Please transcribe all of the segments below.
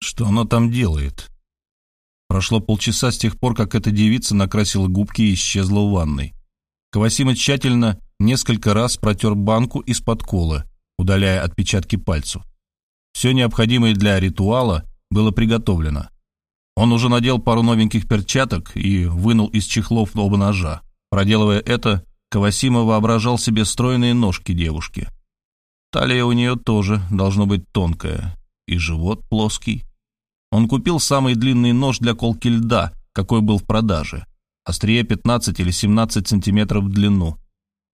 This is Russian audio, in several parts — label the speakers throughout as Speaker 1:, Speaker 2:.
Speaker 1: Что она там делает? Прошло полчаса с тех пор, как эта девица накрасила губки и исчезла в ванной. Кавасима тщательно несколько раз протер банку из-под колы, удаляя отпечатки пальцев. Все необходимое для ритуала было приготовлено. Он уже надел пару новеньких перчаток и вынул из чехлов оба ножа. Проделывая это, Кавасима воображал себе стройные ножки девушки. Талия у нее тоже должно быть тонкая, и живот плоский. Он купил самый длинный нож для колки льда, какой был в продаже. Острие 15 или 17 сантиметров в длину.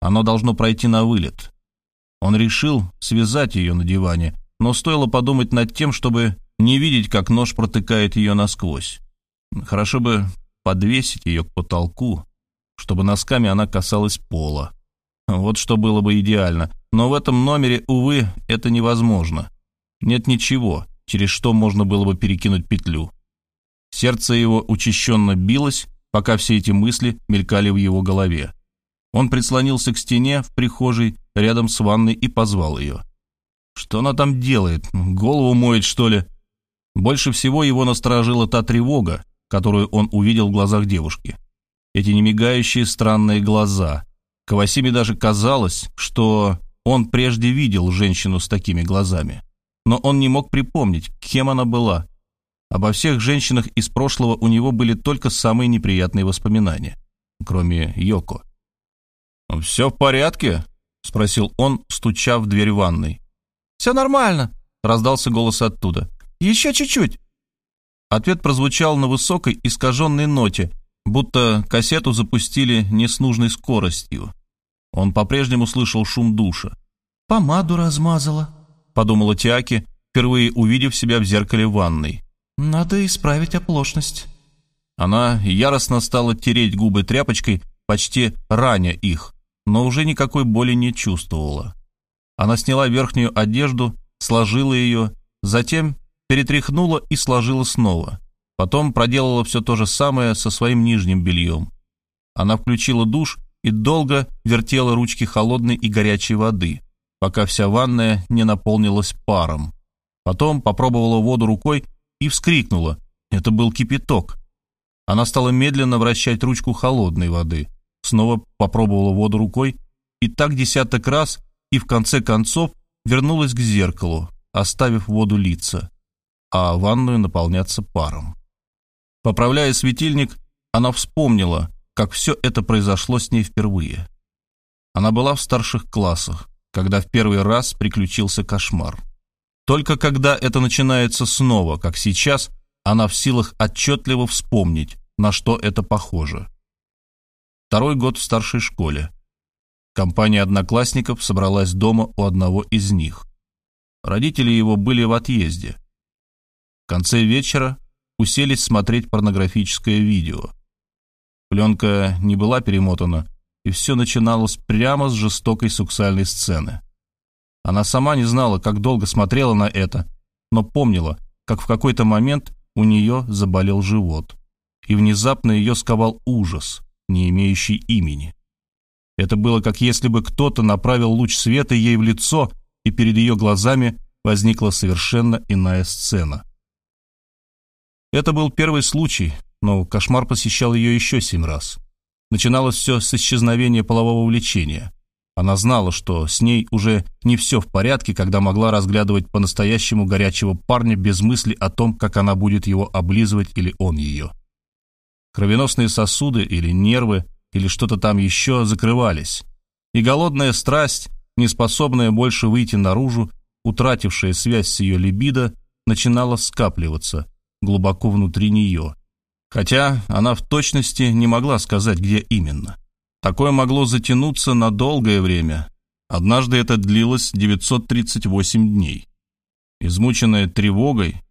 Speaker 1: Оно должно пройти на вылет. Он решил связать ее на диване, но стоило подумать над тем, чтобы не видеть, как нож протыкает ее насквозь. Хорошо бы подвесить ее к потолку, чтобы носками она касалась пола. Вот что было бы идеально. Но в этом номере, увы, это невозможно. Нет ничего, через что можно было бы перекинуть петлю. Сердце его учащенно билось, пока все эти мысли мелькали в его голове. Он прислонился к стене в прихожей рядом с ванной и позвал ее. Что она там делает? Голову моет, что ли? Больше всего его насторожила та тревога, которую он увидел в глазах девушки. Эти немигающие странные глаза. Кавасиме даже казалось, что он прежде видел женщину с такими глазами. Но он не мог припомнить, кем она была. Обо всех женщинах из прошлого у него были только самые неприятные воспоминания, кроме Йоко. «Все в порядке?» — спросил он, стуча в дверь ванной.
Speaker 2: «Все нормально», — раздался голос оттуда. «Еще чуть-чуть».
Speaker 1: Ответ прозвучал на высокой искаженной ноте, будто кассету запустили не с нужной скоростью. Он по-прежнему слышал шум душа.
Speaker 2: «Помаду размазала», — подумала Тиаки, впервые увидев себя в зеркале ванной. «Надо исправить оплошность».
Speaker 1: Она яростно стала тереть губы тряпочкой, почти раня их, но уже никакой боли не чувствовала. Она сняла верхнюю одежду, сложила ее, затем перетряхнула и сложила снова. Потом проделала все то же самое со своим нижним бельем. Она включила душ и долго вертела ручки холодной и горячей воды, пока вся ванная не наполнилась паром. Потом попробовала воду рукой и вскрикнула. Это был кипяток. Она стала медленно вращать ручку холодной воды, снова попробовала воду рукой и так десяток раз, и в конце концов вернулась к зеркалу, оставив воду литься, а ванную наполняться паром. Поправляя светильник, она вспомнила, как все это произошло с ней впервые. Она была в старших классах, когда в первый раз приключился кошмар. Только когда это начинается снова, как сейчас, она в силах отчетливо вспомнить, на что это похоже. Второй год в старшей школе. Компания одноклассников собралась дома у одного из них. Родители его были в отъезде. В конце вечера уселись смотреть порнографическое видео. Пленка не была перемотана, и все начиналось прямо с жестокой сексуальной сцены. Она сама не знала, как долго смотрела на это, но помнила, как в какой-то момент у нее заболел живот, и внезапно ее сковал ужас, не имеющий имени. Это было как если бы кто-то направил луч света ей в лицо, и перед ее глазами возникла совершенно иная сцена. Это был первый случай, но кошмар посещал ее еще семь раз. Начиналось все с исчезновения полового влечения. Она знала, что с ней уже не все в порядке, когда могла разглядывать по-настоящему горячего парня без мысли о том, как она будет его облизывать или он ее. Кровеносные сосуды или нервы или что-то там еще закрывались. И голодная страсть, неспособная больше выйти наружу, утратившая связь с ее либидо, начинала скапливаться – глубоко внутри нее. Хотя она в точности не могла сказать, где именно. Такое могло затянуться на долгое время. Однажды это длилось 938 дней. Измученная тревогой,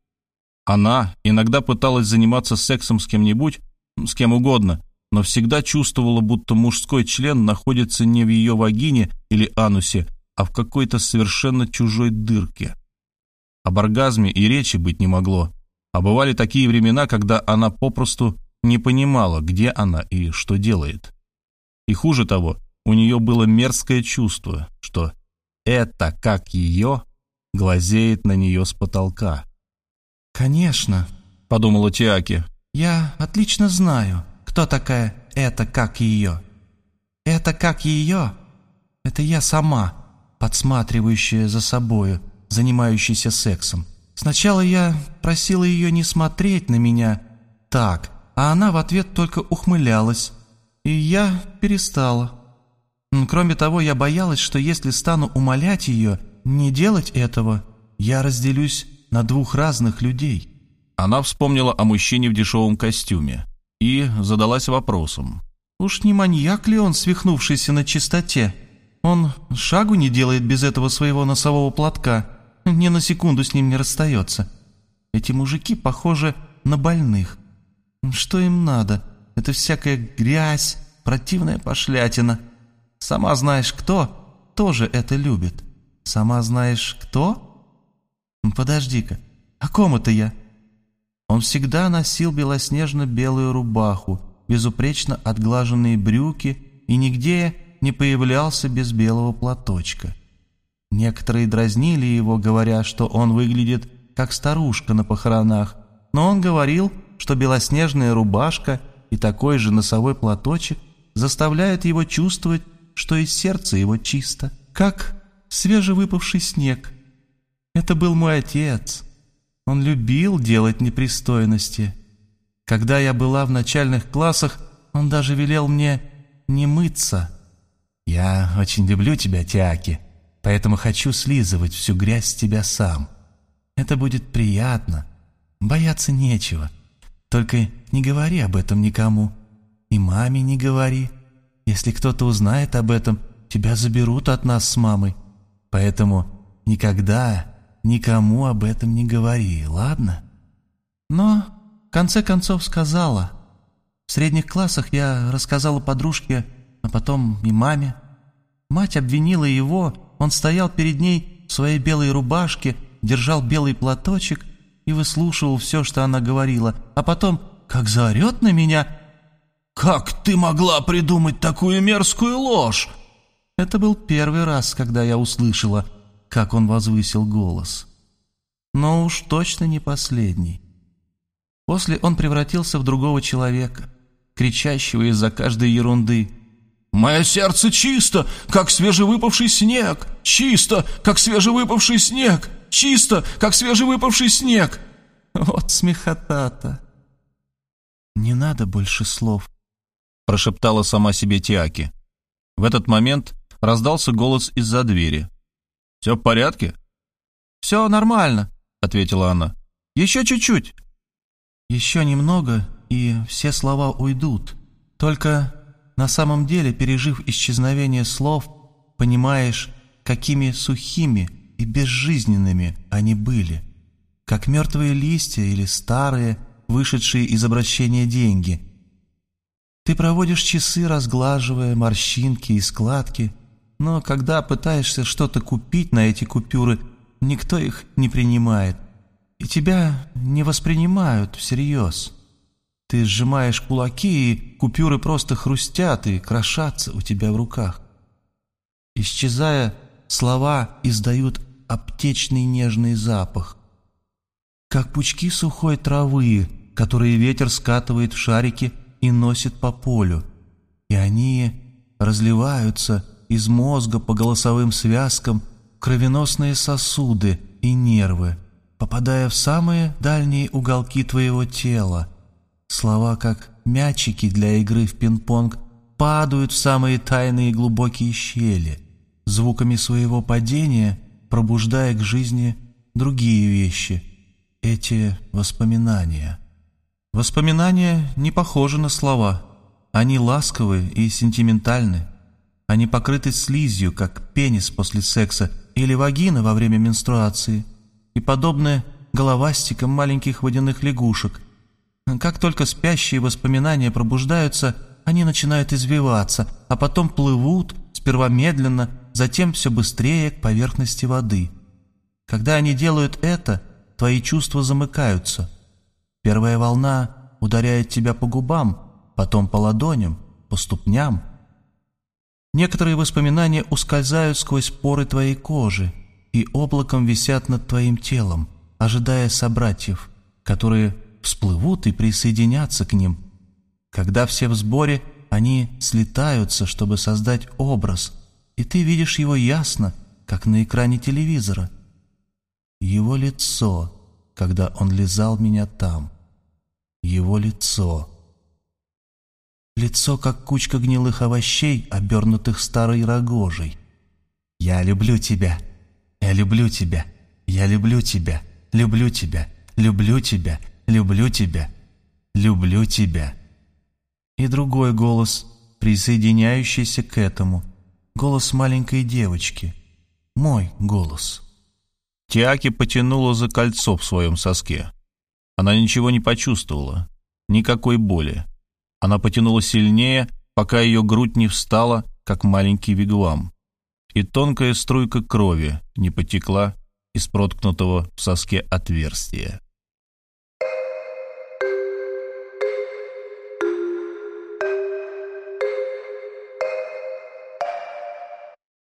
Speaker 1: она иногда пыталась заниматься сексом с кем-нибудь, с кем угодно, но всегда чувствовала, будто мужской член находится не в ее вагине или анусе, а в какой-то совершенно чужой дырке. Об оргазме и речи быть не могло, а бывали такие времена, когда она попросту не понимала, где она и что делает. И хуже того, у нее было мерзкое чувство, что это, как ее, глазеет на нее с потолка.
Speaker 2: «Конечно», — подумала Тиаки. «Я отлично знаю, кто такая это как ее. Это как ее — это я сама, подсматривающая за собою, занимающаяся сексом. Сначала я просила ее не смотреть на меня так, а она в ответ только ухмылялась, и я перестала. Кроме того, я боялась, что если стану умолять ее не делать этого, я разделюсь на двух разных людей.
Speaker 1: Она вспомнила о мужчине в дешевом костюме и задалась вопросом.
Speaker 2: Уж не маньяк ли он, свихнувшийся на чистоте? Он шагу не делает без этого своего носового платка, ни на секунду с ним не расстается. Эти мужики похожи на больных. Что им надо? Это всякая грязь, противная пошлятина. Сама знаешь кто, тоже это любит. Сама знаешь кто? Подожди-ка, о ком это я? Он всегда носил белоснежно-белую рубаху, безупречно отглаженные брюки и нигде не появлялся без белого платочка. Некоторые дразнили его, говоря, что он выглядит как старушка на похоронах, но он говорил, что белоснежная рубашка и такой же носовой платочек заставляют его чувствовать, что и сердце его чисто, как свежевыпавший снег. Это был мой отец. Он любил делать непристойности. Когда я была в начальных классах, он даже велел мне не мыться. Я очень люблю тебя, Тиаки, поэтому хочу слизывать всю грязь с тебя сам. Это будет приятно. Бояться нечего. Только не говори об этом никому. И маме не говори. Если кто-то узнает об этом, тебя заберут от нас с мамой. Поэтому никогда никому об этом не говори, ладно? Но в конце концов сказала. В средних классах я рассказала подружке, а потом и маме. Мать обвинила его, он стоял перед ней в своей белой рубашке, держал белый платочек и выслушивал все, что она говорила, а потом, как заорет на меня, «Как ты могла придумать такую мерзкую ложь?» Это был первый раз, когда я услышала, как он возвысил голос. Но уж точно не последний. После он превратился в другого человека, кричащего из-за каждой ерунды. «Мое сердце чисто, как свежевыпавший снег! Чисто, как свежевыпавший снег! Чисто, как свежевыпавший снег!» Вот смехота-то! «Не надо больше слов», — прошептала сама себе Тиаки. В этот момент раздался голос из-за двери. «Все в порядке?» «Все нормально», — ответила она. «Еще чуть-чуть». «Еще немного, и все слова уйдут. Только на самом деле, пережив исчезновение слов, понимаешь, какими сухими и безжизненными они были, как мертвые листья или старые, вышедшие из обращения деньги. Ты проводишь часы, разглаживая морщинки и складки, но когда пытаешься что-то купить на эти купюры, никто их не принимает. И тебя не воспринимают всерьез. Ты сжимаешь кулаки, и купюры просто хрустят и крошатся у тебя в руках. Исчезая, слова издают аптечный нежный запах. Как пучки сухой травы, которые ветер скатывает в шарики и носит по полю. И они разливаются из мозга по голосовым связкам кровеносные сосуды и нервы, попадая в самые дальние уголки твоего тела. Слова, как мячики для игры в пинг-понг, падают в самые тайные глубокие щели, звуками своего падения пробуждая к жизни другие вещи, эти воспоминания. Воспоминания не похожи на слова, они ласковые и сентиментальны. Они покрыты слизью, как пенис после секса или вагина во время менструации, и подобны головастикам маленьких водяных лягушек. Как только спящие воспоминания пробуждаются, они начинают извиваться, а потом плывут, сперва медленно, затем все быстрее к поверхности воды. Когда они делают это, твои чувства замыкаются. Первая волна ударяет тебя по губам, потом по ладоням, по ступням, Некоторые воспоминания ускользают сквозь поры твоей кожи и облаком висят над твоим телом, ожидая собратьев. которые всплывут и присоединятся к ним. Когда все в сборе, они слетаются, чтобы создать образ, и ты видишь его ясно, как на экране телевизора. Его лицо, когда он лизал меня там. Его лицо. Лицо, как кучка гнилых овощей, обернутых старой рогожей. «Я люблю тебя! Я люблю тебя! Я люблю тебя! Люблю тебя! Люблю тебя! Люблю тебя! Люблю тебя!» И другой голос, присоединяющийся к этому. Голос маленькой девочки. Мой голос.
Speaker 1: Тиаки потянула за кольцо в своем соске. Она ничего не почувствовала, никакой боли. Она потянула сильнее, пока ее грудь не встала, как маленький вигвам. И тонкая струйка крови не потекла из проткнутого в соске отверстия.